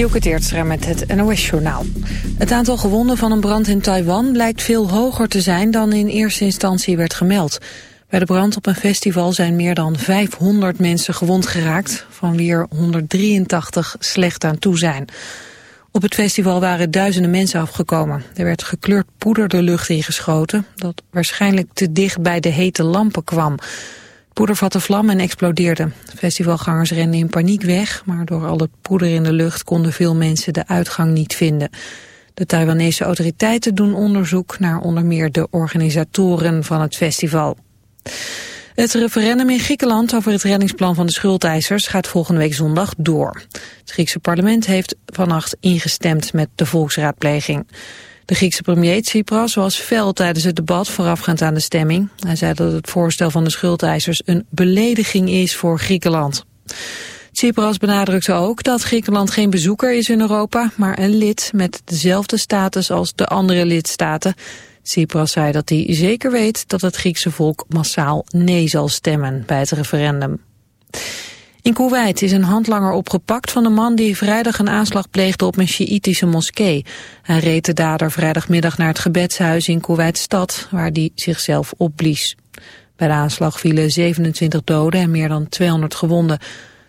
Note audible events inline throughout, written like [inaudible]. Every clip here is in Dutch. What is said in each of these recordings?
Dielke Teertstra met het NOS-journaal. Het aantal gewonden van een brand in Taiwan blijkt veel hoger te zijn dan in eerste instantie werd gemeld. Bij de brand op een festival zijn meer dan 500 mensen gewond geraakt, van wie er 183 slecht aan toe zijn. Op het festival waren duizenden mensen afgekomen. Er werd gekleurd poeder de lucht ingeschoten, dat waarschijnlijk te dicht bij de hete lampen kwam. Poeder vatte vlam en explodeerde. Festivalgangers renden in paniek weg, maar door al het poeder in de lucht konden veel mensen de uitgang niet vinden. De Taiwanese autoriteiten doen onderzoek naar onder meer de organisatoren van het festival. Het referendum in Griekenland over het reddingsplan van de schuldeisers gaat volgende week zondag door. Het Griekse parlement heeft vannacht ingestemd met de volksraadpleging. De Griekse premier Tsipras was fel tijdens het debat voorafgaand aan de stemming. Hij zei dat het voorstel van de schuldeisers een belediging is voor Griekenland. Tsipras benadrukte ook dat Griekenland geen bezoeker is in Europa, maar een lid met dezelfde status als de andere lidstaten. Tsipras zei dat hij zeker weet dat het Griekse volk massaal nee zal stemmen bij het referendum. In Kuwait is een handlanger opgepakt van de man die vrijdag een aanslag pleegde op een Sjiïtische moskee. Hij reed de dader vrijdagmiddag naar het gebedshuis in Kuwait-stad, waar hij zichzelf opblies. Bij de aanslag vielen 27 doden en meer dan 200 gewonden.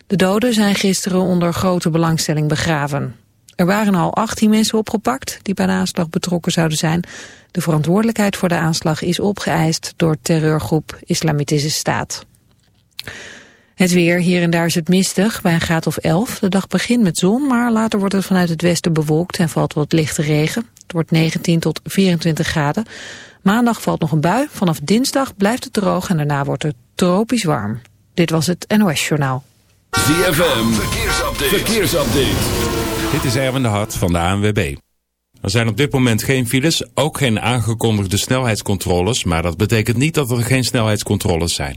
De doden zijn gisteren onder grote belangstelling begraven. Er waren al 18 mensen opgepakt die bij de aanslag betrokken zouden zijn. De verantwoordelijkheid voor de aanslag is opgeëist door terreurgroep Islamitische Staat. Het weer, hier en daar is het mistig, bij een graad of 11. De dag begint met zon, maar later wordt het vanuit het westen bewolkt en valt wat lichte regen. Het wordt 19 tot 24 graden. Maandag valt nog een bui, vanaf dinsdag blijft het droog en daarna wordt het tropisch warm. Dit was het NOS Journaal. ZFM, verkeersupdate. verkeersupdate. Dit is Erwin de Hart van de ANWB. Er zijn op dit moment geen files, ook geen aangekondigde snelheidscontroles, maar dat betekent niet dat er geen snelheidscontroles zijn.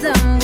them.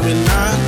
when I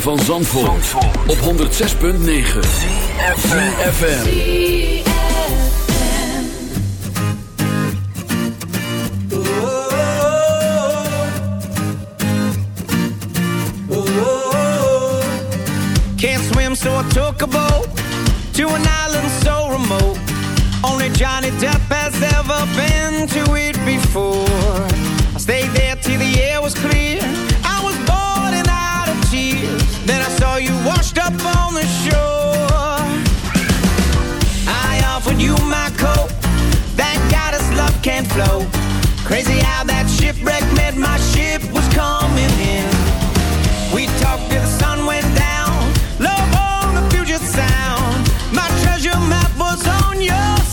Van Zandvoort, op 106.9 CFFM Can't swim so I took a boat To an island so remote. Only Johnny Depp has ever been to it before. I stayed there till the air was clear up on the shore. I offered you my coat. Thank God his love can't flow. Crazy how that shipwreck meant my ship was coming in. We talked till the sun went down. Love on the future sound. My treasure map was on your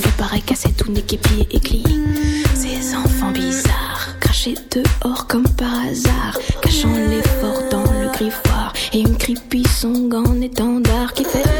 fait pareil, casser tout, niquer, piller et. Ces enfants bizarres, crachés dehors comme par hasard, cachant l'effort dans le griffoir. Et une creepy song en étendard qui fait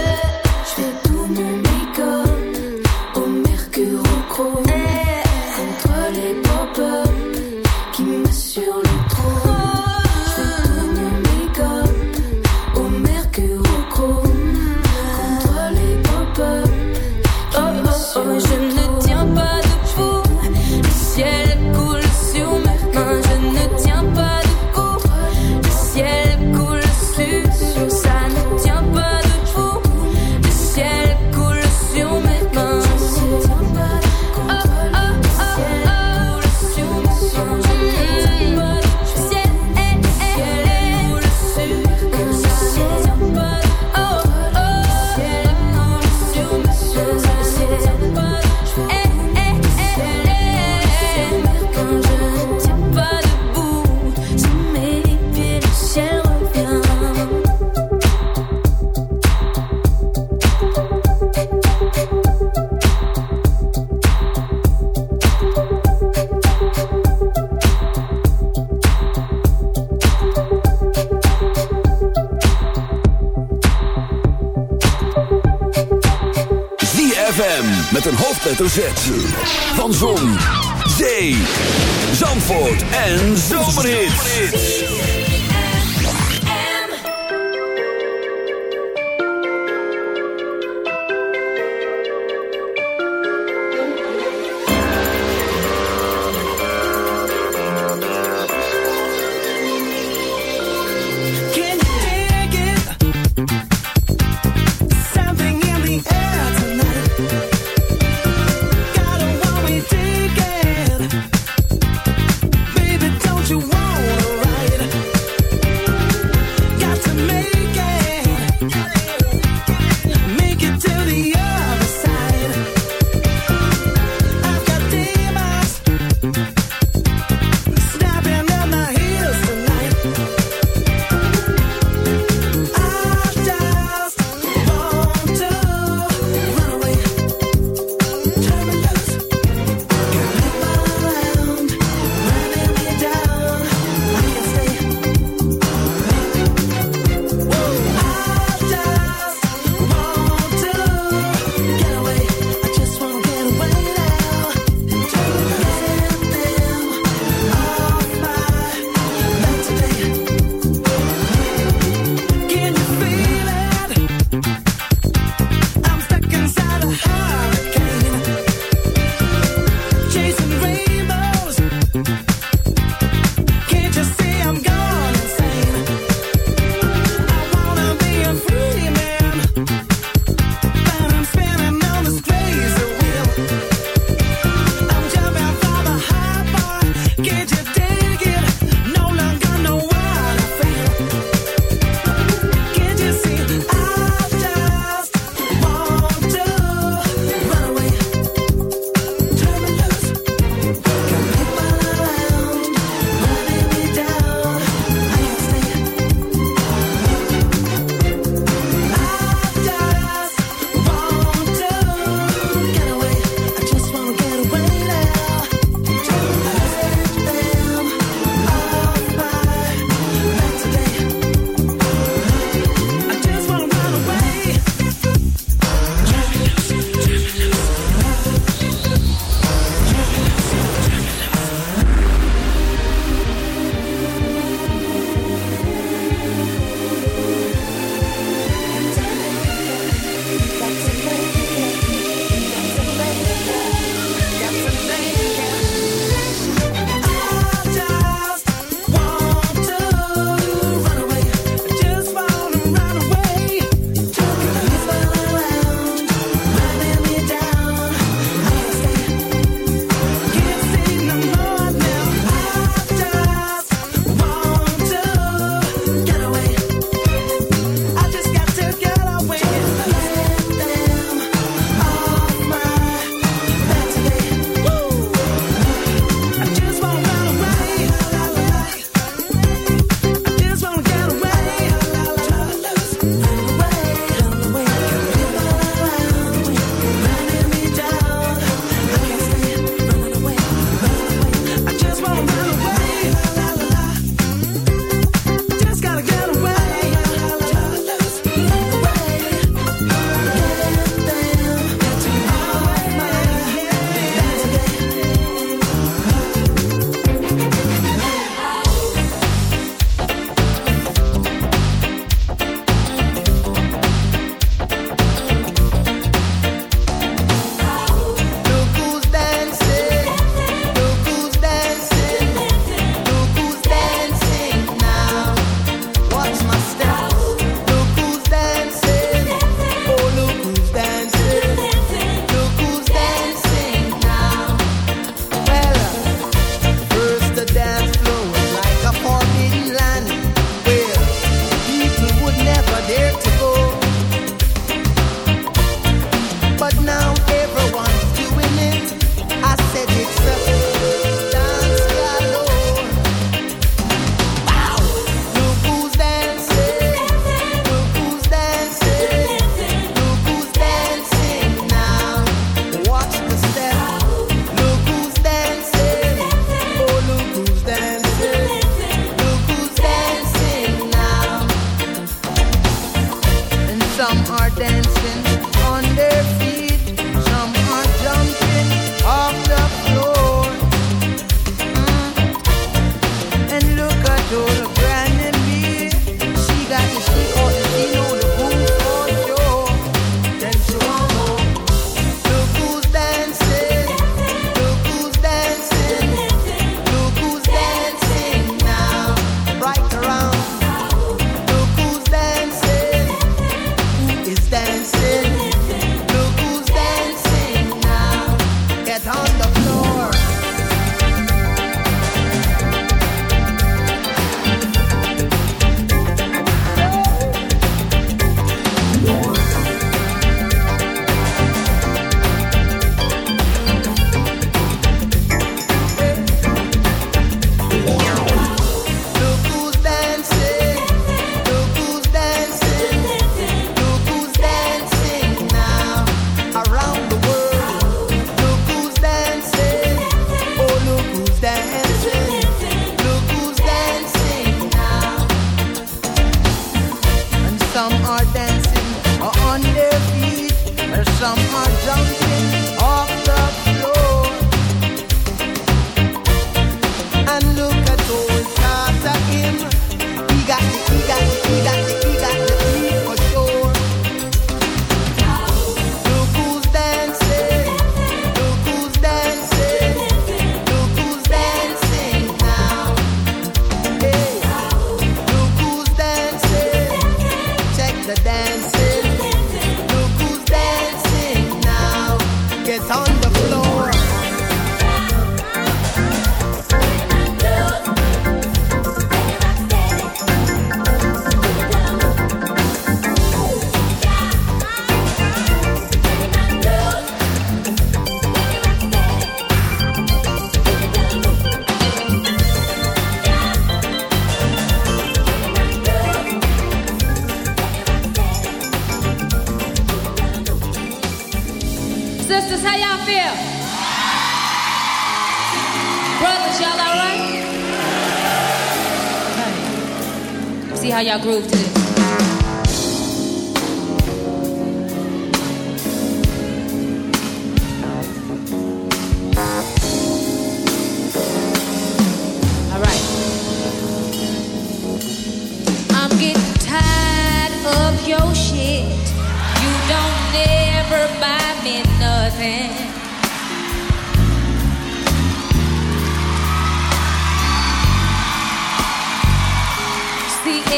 your groove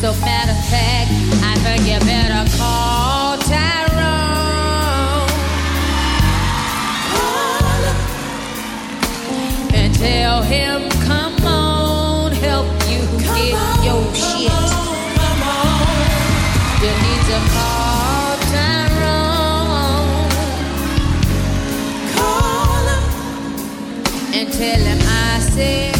So matter of fact, I think you better call Tyrone. Call him. And tell him, come on, help you come get on, your shit. On, come on. You need to call Tyrone. Call him. And tell him I said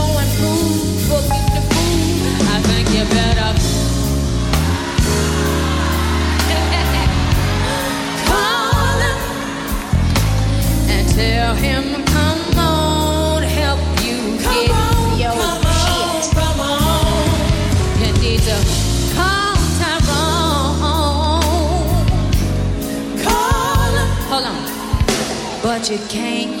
And the food. I think you better. [laughs] Tell him, come on, help you come get on, your shit. come on. You need to call Tyrone. Call him. Hold on. But you can't